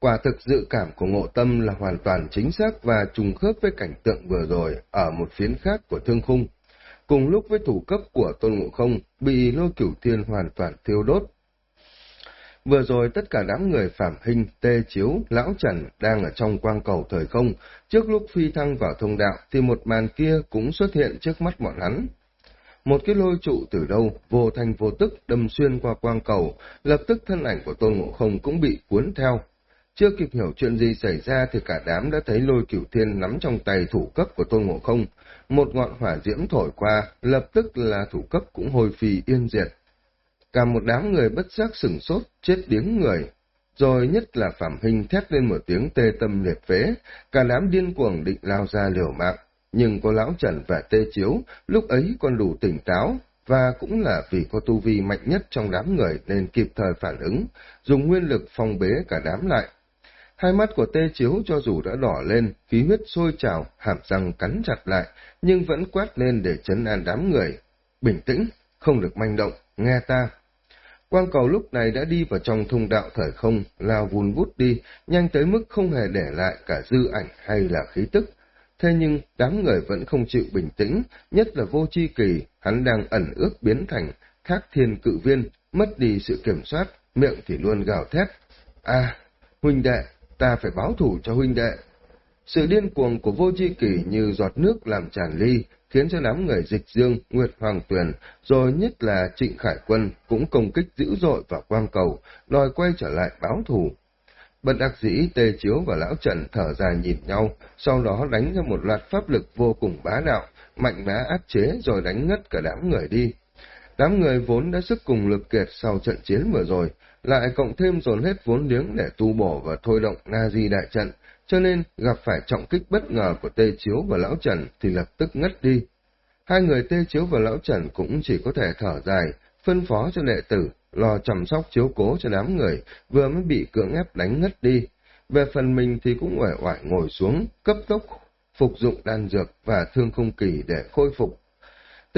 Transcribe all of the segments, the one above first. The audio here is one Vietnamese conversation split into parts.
Quả thực dự cảm của ngộ tâm là hoàn toàn chính xác và trùng khớp với cảnh tượng vừa rồi ở một phiến khác của thương khung. Cùng lúc với thủ cấp của tôn ngộ không bị lôi cửu thiên hoàn toàn thiêu đốt. Vừa rồi tất cả đám người phạm hình, tê chiếu, lão trần đang ở trong quang cầu thời không. Trước lúc phi thăng vào thông đạo thì một màn kia cũng xuất hiện trước mắt bọn hắn. Một cái lôi trụ từ đâu, vô thành vô tức đâm xuyên qua quang cầu, lập tức thân ảnh của tôn ngộ không cũng bị cuốn theo, chưa kịp hiểu chuyện gì xảy ra thì cả đám đã thấy lôi cửu thiên nắm trong tay thủ cấp của tôn ngộ không. Một ngọn hỏa diễm thổi qua, lập tức là thủ cấp cũng hồi phì yên diệt. Cả một đám người bất giác sửng sốt, chết điếng người. Rồi nhất là Phạm Hình thét lên một tiếng tê tâm liệt phế, cả đám điên cuồng định lao ra liều mạng. Nhưng có lão Trần và tê chiếu, lúc ấy còn đủ tỉnh táo, và cũng là vì có tu vi mạnh nhất trong đám người nên kịp thời phản ứng, dùng nguyên lực phong bế cả đám lại. Hai mắt của tê chiếu cho dù đã đỏ lên, khí huyết sôi trào, hàm răng cắn chặt lại, nhưng vẫn quát lên để chấn an đám người. Bình tĩnh, không được manh động, nghe ta. Quang cầu lúc này đã đi vào trong thông đạo thời không, lao vùn vút đi, nhanh tới mức không hề để lại cả dư ảnh hay là khí tức. Thế nhưng, đám người vẫn không chịu bình tĩnh, nhất là vô chi kỳ, hắn đang ẩn ước biến thành khác thiên cự viên, mất đi sự kiểm soát, miệng thì luôn gào thét. À, huynh đệ, ta phải báo thủ cho huynh đệ. Sự điên cuồng của vô chi kỷ như giọt nước làm tràn ly, khiến cho đám người dịch dương, Nguyệt Hoàng Tuyền, rồi nhất là Trịnh Khải Quân cũng công kích dữ dội vào quang cầu, đòi quay trở lại báo thù. Bận đặc dĩ Tê Chiếu và Lão Trần thở dài nhìn nhau, sau đó đánh ra một loạt pháp lực vô cùng bá đạo, mạnh mẽ áp chế rồi đánh ngất cả đám người đi. Đám người vốn đã sức cùng lực kiệt sau trận chiến vừa rồi, lại cộng thêm dồn hết vốn liếng để tu bổ và thôi động Na Di đại trận, cho nên gặp phải trọng kích bất ngờ của Tê Chiếu và Lão Trần thì lập tức ngất đi. Hai người Tê Chiếu và Lão Trần cũng chỉ có thể thở dài, phân phó cho đệ tử, lo chăm sóc chiếu cố cho đám người, vừa mới bị cưỡng ép đánh ngất đi. Về phần mình thì cũng uể oải ngồi xuống, cấp tốc phục dụng đan dược và thương không kỳ để khôi phục.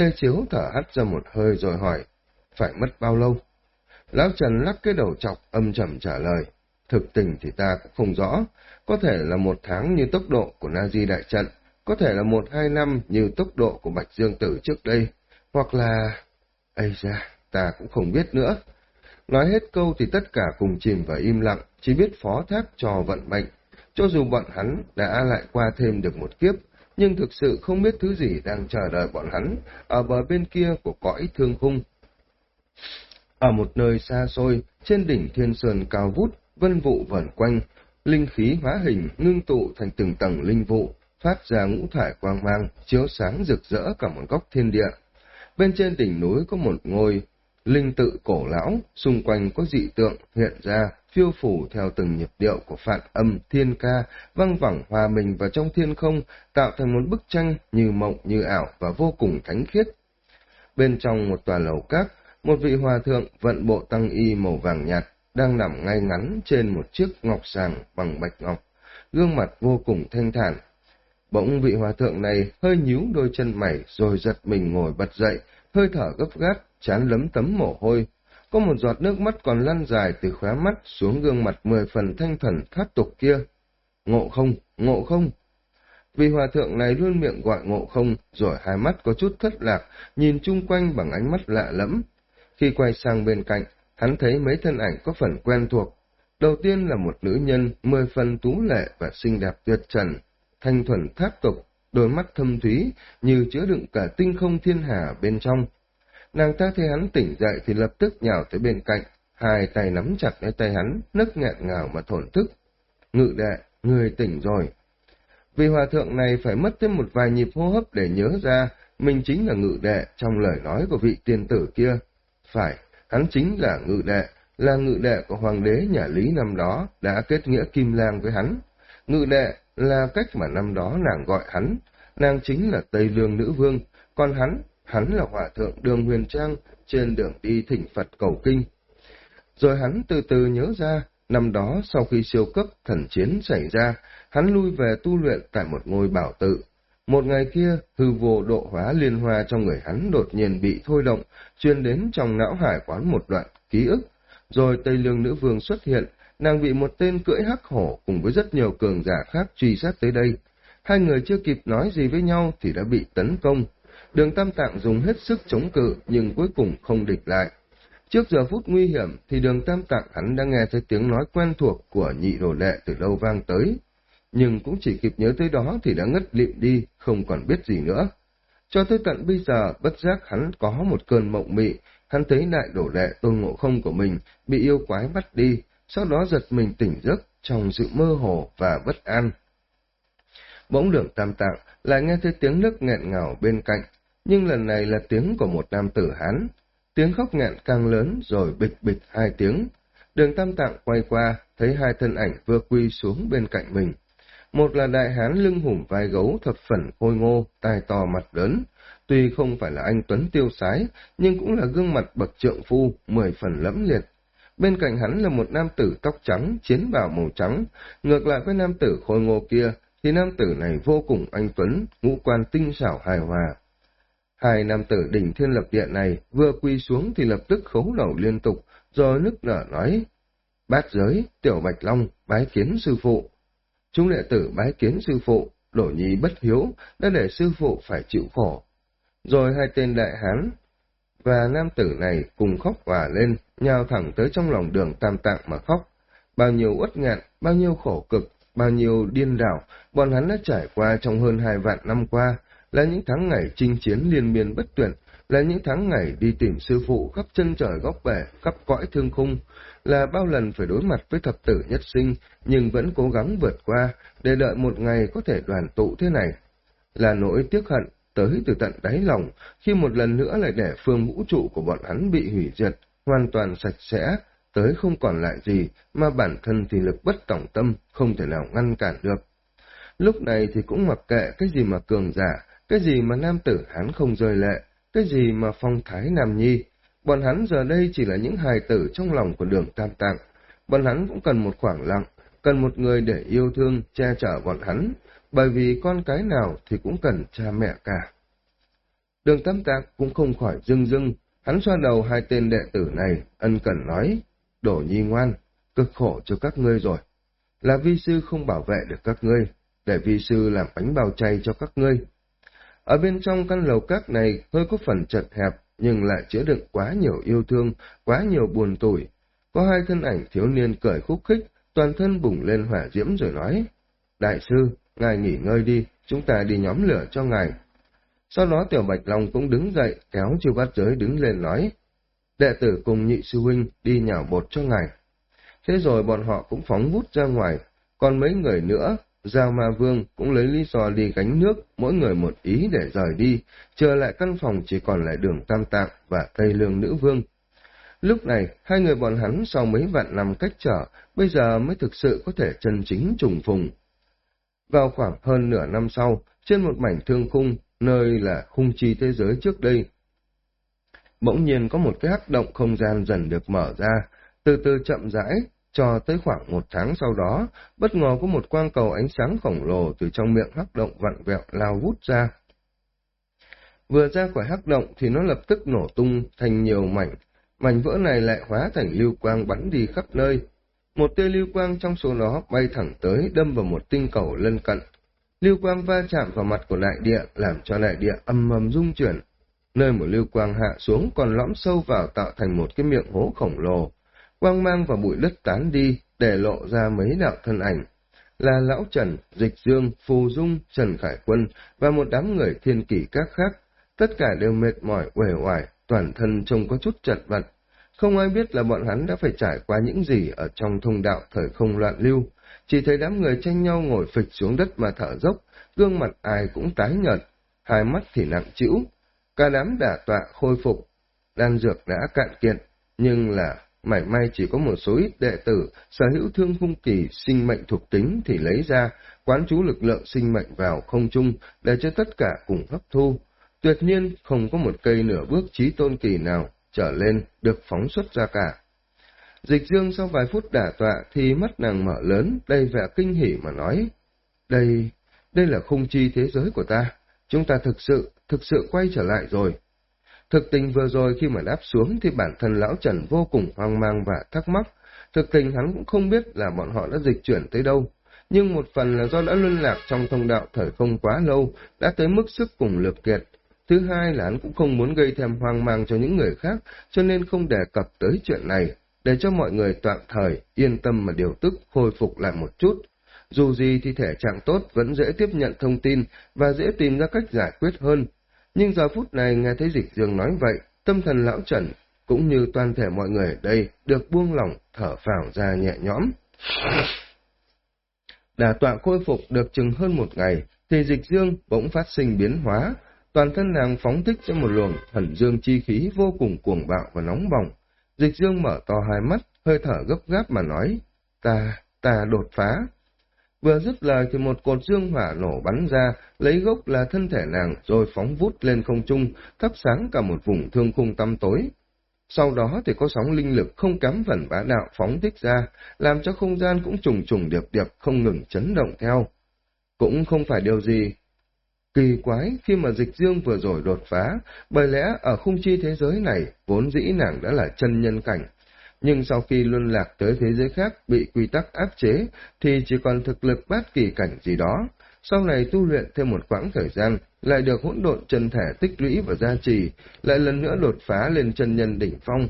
Tê Chiếu thở hắt ra một hơi rồi hỏi, phải mất bao lâu? Lão Trần lắc cái đầu chọc âm trầm trả lời. Thực tình thì ta cũng không rõ, có thể là một tháng như tốc độ của Na-di đại trận, có thể là một hai năm như tốc độ của Bạch Dương Tử trước đây, hoặc là... Ây da, ta cũng không biết nữa. Nói hết câu thì tất cả cùng chìm vào im lặng, chỉ biết phó thác cho vận mệnh. Cho dù bọn hắn đã lại qua thêm được một kiếp, nhưng thực sự không biết thứ gì đang chờ đợi bọn hắn ở bờ bên kia của cõi thương khung. Ở một nơi xa xôi, trên đỉnh thiên sơn cao vút, vân vụ vẩn quanh, linh khí hóa hình ngưng tụ thành từng tầng linh vụ, phát ra ngũ thải quang mang, chiếu sáng rực rỡ cả một góc thiên địa. Bên trên đỉnh núi có một ngôi linh tự cổ lão, xung quanh có dị tượng hiện ra, phiêu phủ theo từng nhịp điệu của phạn âm, thiên ca, văng vẳng hòa mình vào trong thiên không, tạo thành một bức tranh như mộng như ảo và vô cùng thánh khiết. Bên trong một tòa lầu các, một vị hòa thượng vận bộ tăng y màu vàng nhạt đang nằm ngay ngắn trên một chiếc ngọc sàng bằng bạch ngọc, gương mặt vô cùng thanh thản. Bỗng vị hòa thượng này hơi nhíu đôi chân mày rồi giật mình ngồi bật dậy, hơi thở gấp gáp, chán lấm tấm mồ hôi. Có một giọt nước mắt còn lăn dài từ khóe mắt xuống gương mặt mười phần thanh thần thoát tục kia. Ngộ không, ngộ không. vì hòa thượng này luôn miệng gọi ngộ không, rồi hai mắt có chút thất lạc, nhìn chung quanh bằng ánh mắt lạ lẫm, khi quay sang bên cạnh, hắn thấy mấy thân ảnh có phần quen thuộc. Đầu tiên là một nữ nhân, mười phần tú lệ và xinh đẹp tuyệt trần, thanh thuần tháp tục, đôi mắt thâm thúy, như chứa đựng cả tinh không thiên hà bên trong. Nàng ta thấy hắn tỉnh dậy thì lập tức nhào tới bên cạnh, hai tay nắm chặt lấy tay hắn, nức nghẹn ngào mà thổn thức. Ngự đệ, người tỉnh rồi. Vì hòa thượng này phải mất thêm một vài nhịp hô hấp để nhớ ra mình chính là ngự đệ trong lời nói của vị tiên tử kia. Phải, hắn chính là ngự đệ, là ngự đệ của hoàng đế nhà Lý năm đó, đã kết nghĩa kim lang với hắn. Ngự đệ là cách mà năm đó nàng gọi hắn, nàng chính là Tây Lương Nữ Vương, còn hắn, hắn là hòa thượng đường huyền trang trên đường đi thỉnh Phật cầu kinh. Rồi hắn từ từ nhớ ra, năm đó sau khi siêu cấp thần chiến xảy ra, hắn lui về tu luyện tại một ngôi bảo tự, một ngày kia, hư vô độ hóa liên hoa trong người hắn đột nhiên bị thôi động, truyền đến trong não hải quán một đoạn ký ức. Rồi Tây Lương Nữ Vương xuất hiện, nàng bị một tên cưỡi hắc hổ cùng với rất nhiều cường giả khác truy sát tới đây. Hai người chưa kịp nói gì với nhau thì đã bị tấn công. Đường Tam Tạng dùng hết sức chống cự nhưng cuối cùng không địch lại. Trước giờ phút nguy hiểm thì đường Tam Tạng hắn đã nghe thấy tiếng nói quen thuộc của nhị đồ đệ từ lâu vang tới. Nhưng cũng chỉ kịp nhớ tới đó thì đã ngất lịm đi, không còn biết gì nữa. Cho tới tận bây giờ, bất giác hắn có một cơn mộng mị, hắn thấy đại đổ đệ tôn ngộ không của mình bị yêu quái bắt đi, sau đó giật mình tỉnh giấc trong sự mơ hồ và bất an. Bỗng đường tam tạng lại nghe thấy tiếng nước nghẹn ngào bên cạnh, nhưng lần này là tiếng của một nam tử hán. Tiếng khóc nghẹn càng lớn rồi bịch bịch hai tiếng. Đường tam tạng quay qua, thấy hai thân ảnh vừa quy xuống bên cạnh mình. Một là đại hán lưng hùm vai gấu thập phần khôi ngô, tai to mặt lớn. Tuy không phải là anh Tuấn tiêu sái, nhưng cũng là gương mặt bậc trượng phu, mười phần lẫm liệt. Bên cạnh hắn là một nam tử tóc trắng, chiến bào màu trắng. Ngược lại với nam tử khôi ngô kia, thì nam tử này vô cùng anh Tuấn, ngũ quan tinh xảo hài hòa. Hai nam tử đỉnh thiên lập địa này vừa quy xuống thì lập tức khấu đầu liên tục, rồi nức nở nói, Bát giới, tiểu bạch long, bái kiến sư phụ. Chúng đệ tử bái kiến sư phụ, đổ nhi bất hiếu, đã để sư phụ phải chịu khổ. Rồi hai tên đại hán và nam tử này cùng khóc hòa lên, nhào thẳng tới trong lòng đường tam tạng mà khóc. Bao nhiêu uất ngạn, bao nhiêu khổ cực, bao nhiêu điên đảo, bọn hắn đã trải qua trong hơn hai vạn năm qua, là những tháng ngày chinh chiến liên miên bất tuyệt, là những tháng ngày đi tìm sư phụ khắp chân trời góc bể, khắp cõi thương khung, là bao lần phải đối mặt với thập tử nhất sinh, nhưng vẫn cố gắng vượt qua, để đợi một ngày có thể đoàn tụ thế này. Là nỗi tiếc hận, tới từ tận đáy lòng, khi một lần nữa lại để phương vũ trụ của bọn hắn bị hủy diệt, hoàn toàn sạch sẽ, tới không còn lại gì, mà bản thân thì lực bất tổng tâm, không thể nào ngăn cản được. Lúc này thì cũng mặc kệ cái gì mà cường giả, cái gì mà nam tử hắn không rơi lệ, cái gì mà phong thái nam nhi. Bọn hắn giờ đây chỉ là những hài tử trong lòng của đường tam tạng. Bọn hắn cũng cần một khoảng lặng, cần một người để yêu thương, che chở bọn hắn, bởi vì con cái nào thì cũng cần cha mẹ cả. Đường tam tạng cũng không khỏi dưng dưng, hắn xoa đầu hai tên đệ tử này, ân cần nói, đổ nhi ngoan, cực khổ cho các ngươi rồi. Là vi sư không bảo vệ được các ngươi, để vi sư làm bánh bao chay cho các ngươi. Ở bên trong căn lầu các này hơi có phần chật hẹp, nhưng lại chứa đựng quá nhiều yêu thương, quá nhiều buồn tủi. Có hai thân ảnh thiếu niên cởi khúc khích, toàn thân bùng lên hỏa diễm rồi nói, Đại sư, ngài nghỉ ngơi đi, chúng ta đi nhóm lửa cho ngài. Sau đó Tiểu Bạch Long cũng đứng dậy, kéo chiêu bát giới đứng lên nói, đệ tử cùng nhị sư huynh đi nhào bột cho ngài. Thế rồi bọn họ cũng phóng vút ra ngoài, còn mấy người nữa, Giao Ma Vương cũng lấy lý do đi gánh nước, mỗi người một ý để rời đi, trở lại căn phòng chỉ còn lại đường Tam Tạng và Tây Lương Nữ Vương. Lúc này, hai người bọn hắn sau mấy vạn năm cách trở, bây giờ mới thực sự có thể chân chính trùng phùng. Vào khoảng hơn nửa năm sau, trên một mảnh thương khung, nơi là khung chi thế giới trước đây, bỗng nhiên có một cái hắc động không gian dần được mở ra, từ từ chậm rãi, cho tới khoảng một tháng sau đó, bất ngờ có một quang cầu ánh sáng khổng lồ từ trong miệng hắc động vặn vẹo lao vút ra. Vừa ra khỏi hắc động thì nó lập tức nổ tung thành nhiều mảnh, mảnh vỡ này lại hóa thành lưu quang bắn đi khắp nơi. Một tia lưu quang trong số đó bay thẳng tới đâm vào một tinh cầu lân cận. Lưu quang va chạm vào mặt của đại địa làm cho đại địa âm ầm rung chuyển. Nơi một lưu quang hạ xuống còn lõm sâu vào tạo thành một cái miệng hố khổng lồ. Quang mang và bụi đất tán đi để lộ ra mấy đạo thân ảnh. Là Lão Trần, Dịch Dương, Phù Dung, Trần Khải Quân và một đám người thiên kỷ các khác. Tất cả đều mệt mỏi, uể oải, toàn thân trông có chút chật vật. Không ai biết là bọn hắn đã phải trải qua những gì ở trong thông đạo thời không loạn lưu. Chỉ thấy đám người tranh nhau ngồi phịch xuống đất mà thở dốc, gương mặt ai cũng tái nhợt, hai mắt thì nặng trĩu. Cả đám đả tọa khôi phục, đan dược đã cạn kiệt, nhưng là mảy may chỉ có một số ít đệ tử sở hữu thương hung kỳ sinh mệnh thuộc tính thì lấy ra, quán chú lực lượng sinh mệnh vào không trung để cho tất cả cùng hấp thu. Tuyệt nhiên không có một cây nửa bước trí tôn kỳ nào trở lên được phóng xuất ra cả. Dịch dương sau vài phút đả tọa thì mắt nàng mở lớn, đầy vẻ kinh hỉ mà nói. Đây, đây là khung chi thế giới của ta. Chúng ta thực sự, thực sự quay trở lại rồi. Thực tình vừa rồi khi mà đáp xuống thì bản thân lão Trần vô cùng hoang mang và thắc mắc. thực tình hắn cũng không biết là bọn họ đã dịch chuyển tới đâu. Nhưng một phần là do đã luân lạc trong thông đạo thời không quá lâu, đã tới mức sức cùng lực kiệt. Thứ hai là hắn cũng không muốn gây thêm hoang mang cho những người khác, cho nên không đề cập tới chuyện này, để cho mọi người tạm thời yên tâm mà điều tức khôi phục lại một chút. Dù gì thì thể trạng tốt vẫn dễ tiếp nhận thông tin và dễ tìm ra cách giải quyết hơn. Nhưng giờ phút này nghe thấy dịch dương nói vậy, tâm thần lão Trần cũng như toàn thể mọi người ở đây được buông lỏng thở phào ra nhẹ nhõm. Đà tọa khôi phục được chừng hơn một ngày, thì dịch dương bỗng phát sinh biến hóa, toàn thân nàng phóng thích ra một luồng thần dương chi khí vô cùng cuồng bạo và nóng bỏng. Dịch dương mở to hai mắt, hơi thở gấp gáp mà nói, ta, ta đột phá. Vừa dứt lời thì một cột dương hỏa nổ bắn ra, lấy gốc là thân thể nàng rồi phóng vút lên không trung, thắp sáng cả một vùng thương khung tăm tối. Sau đó thì có sóng linh lực không cắm vẩn bá đạo phóng thích ra, làm cho không gian cũng trùng trùng điệp điệp không ngừng chấn động theo. Cũng không phải điều gì kỳ quái khi mà dịch dương vừa rồi đột phá, bởi lẽ ở khung chi thế giới này vốn dĩ nàng đã là chân nhân cảnh. Nhưng sau khi luân lạc tới thế giới khác bị quy tắc áp chế thì chỉ còn thực lực bát kỳ cảnh gì đó. Sau này tu luyện thêm một quãng thời gian, lại được hỗn độn chân thể tích lũy và gia trì, lại lần nữa đột phá lên chân nhân đỉnh phong.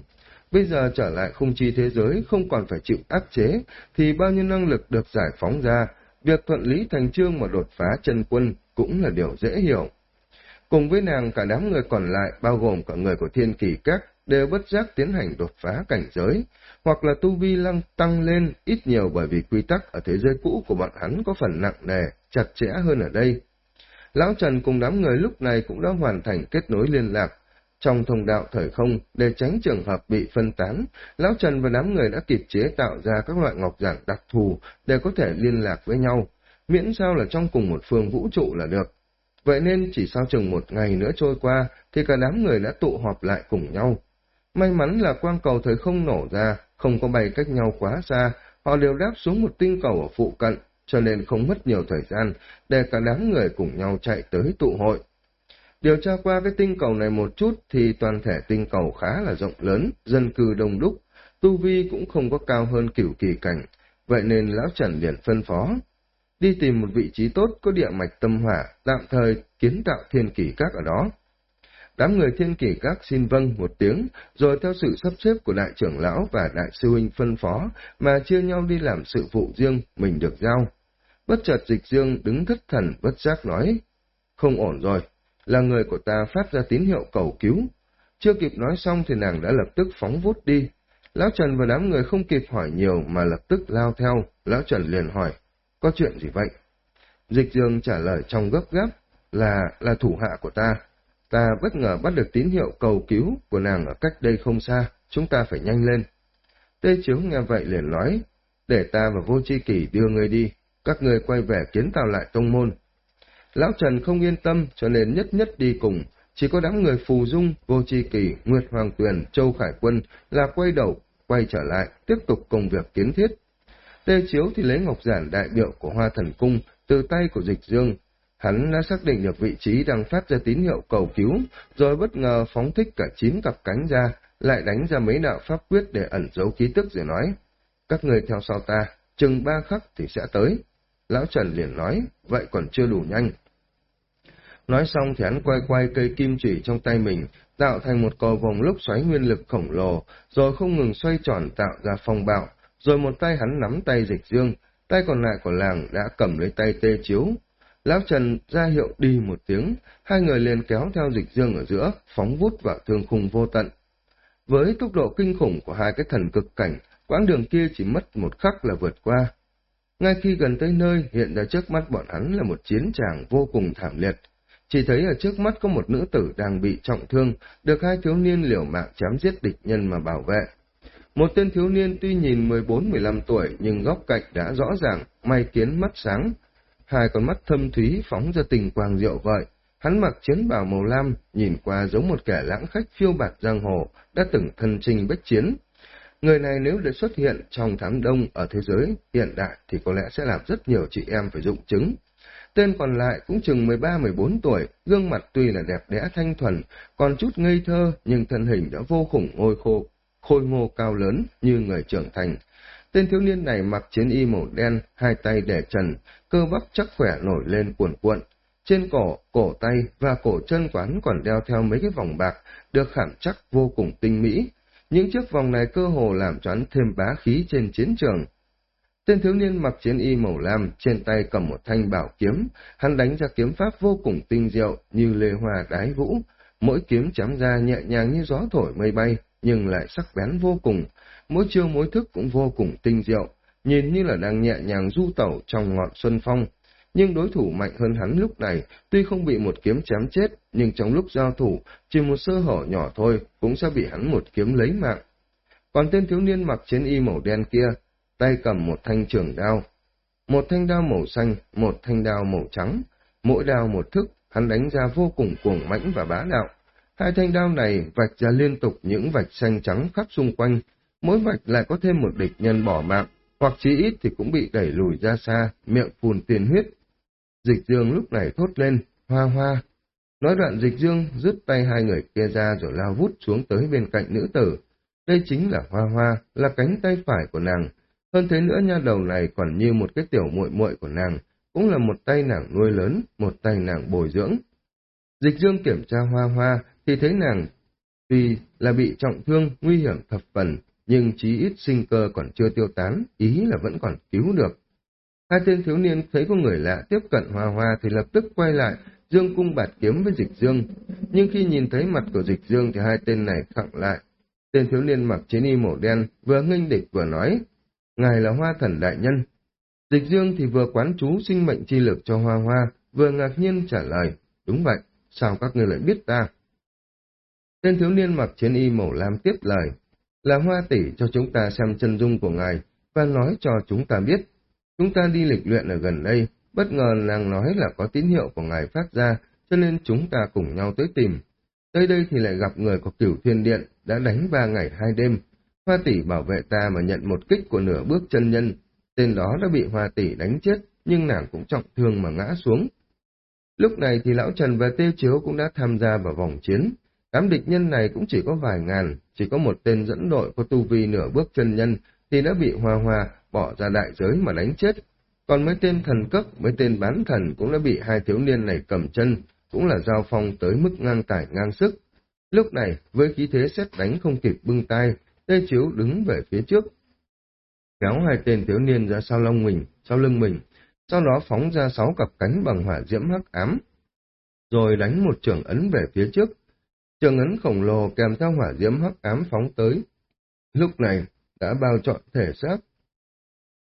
Bây giờ trở lại khung chi thế giới không còn phải chịu áp chế, thì bao nhiêu năng lực được giải phóng ra, việc thuận lý thành trương mà đột phá chân quân cũng là điều dễ hiểu. Cùng với nàng cả đám người còn lại, bao gồm cả người của thiên kỳ các, đều bất giác tiến hành đột phá cảnh giới, hoặc là tu vi lăng tăng lên ít nhiều bởi vì quy tắc ở thế giới cũ của bọn hắn có phần nặng nề, chặt chẽ hơn ở đây. Lão Trần cùng đám người lúc này cũng đã hoàn thành kết nối liên lạc. Trong thông đạo thời không, để tránh trường hợp bị phân tán, Lão Trần và đám người đã kịp chế tạo ra các loại ngọc giản đặc thù để có thể liên lạc với nhau, miễn sao là trong cùng một phương vũ trụ là được. Vậy nên chỉ sau chừng một ngày nữa trôi qua, thì cả đám người đã tụ họp lại cùng nhau. May mắn là quang cầu thời không nổ ra, không có bay cách nhau quá xa, họ đều đáp xuống một tinh cầu ở phụ cận, cho nên không mất nhiều thời gian để cả đám người cùng nhau chạy tới tụ hội. Điều tra qua cái tinh cầu này một chút thì toàn thể tinh cầu khá là rộng lớn, dân cư đông đúc, tu vi cũng không có cao hơn cửu kỳ cảnh, vậy nên lão Trần liền phân phó. Đi tìm một vị trí tốt có địa mạch tâm hỏa, tạm thời kiến tạo thiên kỷ các ở đó. Đám người thiên kỷ các xin vâng một tiếng, rồi theo sự sắp xếp của đại trưởng lão và đại sư huynh phân phó, mà chia nhau đi làm sự vụ riêng mình được giao. Bất chợt dịch dương đứng thất thần bất giác nói, không ổn rồi, là người của ta phát ra tín hiệu cầu cứu. Chưa kịp nói xong thì nàng đã lập tức phóng vút đi. Lão Trần và đám người không kịp hỏi nhiều mà lập tức lao theo, Lão Trần liền hỏi, có chuyện gì vậy? Dịch dương trả lời trong gấp gáp, là, là thủ hạ của ta. Ta bất ngờ bắt được tín hiệu cầu cứu của nàng ở cách đây không xa, chúng ta phải nhanh lên. Tê Chiếu nghe vậy liền nói, để ta và vô chi kỷ đưa người đi, các người quay về kiến tạo lại tông môn. Lão Trần không yên tâm cho nên nhất nhất đi cùng, chỉ có đám người phù dung, vô chi kỳ, Nguyệt Hoàng Tuyền, Châu Khải Quân là quay đầu, quay trở lại, tiếp tục công việc kiến thiết. Tê Chiếu thì lấy ngọc giản đại biểu của Hoa Thần Cung từ tay của Dịch Dương. Hắn đã xác định được vị trí đang phát ra tín hiệu cầu cứu, rồi bất ngờ phóng thích cả chín cặp cánh ra, lại đánh ra mấy đạo pháp quyết để ẩn giấu ký tức rồi nói. Các người theo sau ta, chừng ba khắc thì sẽ tới. Lão Trần liền nói, vậy còn chưa đủ nhanh. Nói xong thì hắn quay quay cây kim chỉ trong tay mình, tạo thành một cầu vòng lúc xoáy nguyên lực khổng lồ, rồi không ngừng xoay tròn tạo ra phong bạo, rồi một tay hắn nắm tay dịch dương, tay còn lại của làng đã cầm lấy tay tê chiếu. Lão Trần ra hiệu đi một tiếng, hai người liền kéo theo dịch dương ở giữa, phóng vút vào thương khung vô tận. Với tốc độ kinh khủng của hai cái thần cực cảnh, quãng đường kia chỉ mất một khắc là vượt qua. Ngay khi gần tới nơi, hiện ra trước mắt bọn hắn là một chiến tràng vô cùng thảm liệt. Chỉ thấy ở trước mắt có một nữ tử đang bị trọng thương, được hai thiếu niên liều mạng chém giết địch nhân mà bảo vệ. Một tên thiếu niên tuy nhìn 14-15 tuổi nhưng góc cạnh đã rõ ràng, may kiến mắt sáng. Hai con mắt thâm thúy phóng ra tình quang diệu vợi. Hắn mặc chiến bào màu lam, nhìn qua giống một kẻ lãng khách phiêu bạt giang hồ, đã từng thân trình bách chiến. Người này nếu để xuất hiện trong tháng đông ở thế giới hiện đại thì có lẽ sẽ làm rất nhiều chị em phải dụng chứng. Tên còn lại cũng chừng 13-14 tuổi, gương mặt tuy là đẹp đẽ thanh thuần, còn chút ngây thơ nhưng thân hình đã vô khủng ngôi khô, khôi ngô cao lớn như người trưởng thành. Tên thiếu niên này mặc chiến y màu đen, hai tay để trần, cơ bắp chắc khỏe nổi lên cuồn cuộn. Trên cổ, cổ tay và cổ chân quán còn đeo theo mấy cái vòng bạc, được khảm chắc vô cùng tinh mỹ. Những chiếc vòng này cơ hồ làm cho hắn thêm bá khí trên chiến trường. Tên thiếu niên mặc chiến y màu lam, trên tay cầm một thanh bảo kiếm, hắn đánh ra kiếm pháp vô cùng tinh diệu như lê hoa đái vũ, mỗi kiếm chém ra nhẹ nhàng như gió thổi mây bay, nhưng lại sắc bén vô cùng, mỗi chiêu mỗi thức cũng vô cùng tinh diệu, nhìn như là đang nhẹ nhàng du tẩu trong ngọn xuân phong. Nhưng đối thủ mạnh hơn hắn lúc này, tuy không bị một kiếm chém chết, nhưng trong lúc giao thủ, chỉ một sơ hở nhỏ thôi cũng sẽ bị hắn một kiếm lấy mạng. Còn tên thiếu niên mặc chiến y màu đen kia, tay cầm một thanh trường đao. Một thanh đao màu xanh, một thanh đao màu trắng, mỗi đao một thức, hắn đánh ra vô cùng cuồng mãnh và bá đạo. Hai thanh đao này vạch ra liên tục những vạch xanh trắng khắp xung quanh, mỗi vạch lại có thêm một địch nhân bỏ mạng, hoặc chí ít thì cũng bị đẩy lùi ra xa, miệng phun tiền huyết. Dịch dương lúc này thốt lên, hoa hoa. Nói đoạn dịch dương rút tay hai người kia ra rồi lao vút xuống tới bên cạnh nữ tử. Đây chính là hoa hoa, là cánh tay phải của nàng. Hơn thế nữa nha đầu này còn như một cái tiểu muội muội của nàng, cũng là một tay nàng nuôi lớn, một tay nàng bồi dưỡng. Dịch dương kiểm tra hoa hoa, thì thấy nàng tuy là bị trọng thương, nguy hiểm thập phần, nhưng chí ít sinh cơ còn chưa tiêu tán, ý là vẫn còn cứu được. Hai tên thiếu niên thấy có người lạ tiếp cận hoa hoa thì lập tức quay lại, dương cung bạt kiếm với dịch dương. Nhưng khi nhìn thấy mặt của dịch dương thì hai tên này khặng lại. Tên thiếu niên mặc chiến y màu đen vừa nghênh địch vừa nói, Ngài là hoa thần đại nhân. Dịch dương thì vừa quán chú sinh mệnh chi lực cho hoa hoa, vừa ngạc nhiên trả lời, đúng vậy, sao các người lại biết ta? Tên thiếu niên mặc chiến y màu lam tiếp lời, là hoa tỷ cho chúng ta xem chân dung của ngài và nói cho chúng ta biết. Chúng ta đi lịch luyện ở gần đây, bất ngờ nàng nói là có tín hiệu của ngài phát ra, cho nên chúng ta cùng nhau tới tìm. Tới đây thì lại gặp người của cửu thiên điện, đã đánh ba ngày hai đêm. Hoa tỷ bảo vệ ta mà nhận một kích của nửa bước chân nhân. Tên đó đã bị hoa tỷ đánh chết, nhưng nàng cũng trọng thương mà ngã xuống. Lúc này thì Lão Trần và Tê Chiếu cũng đã tham gia vào vòng chiến. Đám địch nhân này cũng chỉ có vài ngàn, chỉ có một tên dẫn đội có tu vi nửa bước chân nhân thì đã bị Hoa Hoa bỏ ra đại giới mà đánh chết. Còn mấy tên thần cấp, mấy tên bán thần cũng đã bị hai thiếu niên này cầm chân, cũng là giao phong tới mức ngang tải ngang sức. Lúc này, với khí thế xét đánh không kịp bưng tay, Tê Chiếu đứng về phía trước. Kéo hai tên thiếu niên ra sau lông mình, sau lưng mình, sau đó phóng ra sáu cặp cánh bằng hỏa diễm hắc ám, rồi đánh một trường ấn về phía trước. Trường ấn khổng lồ kèm theo hỏa diễm hắc ám phóng tới. Lúc này, đã bao trọn thể xác.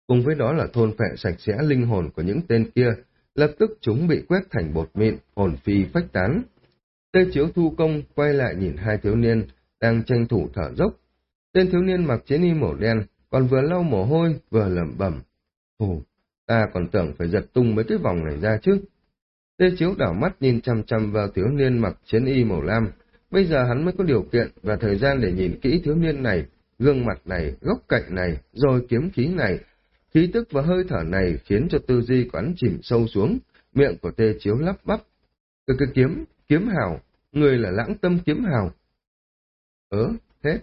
Cùng với đó là thôn phệ sạch sẽ linh hồn của những tên kia, lập tức chúng bị quét thành bột mịn, hồn phi phách tán. Tê chiếu thu công quay lại nhìn hai thiếu niên, đang tranh thủ thở dốc. Tên thiếu niên mặc chiến y màu đen, còn vừa lau mồ hôi, vừa lẩm bẩm. Ồ, ta còn tưởng phải giật tung mấy cái vòng này ra chứ. Tê chiếu đảo mắt nhìn chăm chăm vào thiếu niên mặc chiến y màu lam. Bây giờ hắn mới có điều kiện và thời gian để nhìn kỹ thiếu niên này, gương mặt này, góc cạnh này, rồi kiếm khí này. Khí tức và hơi thở này khiến cho tư duy của hắn chìm sâu xuống, miệng của tê chiếu lắp bắp. Cái cái kiếm, kiếm hào, người là lãng tâm kiếm hào. Ớ, hết.